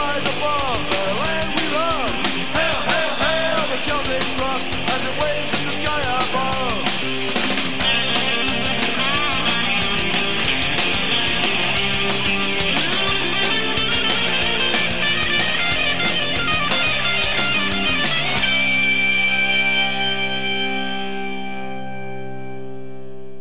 words above.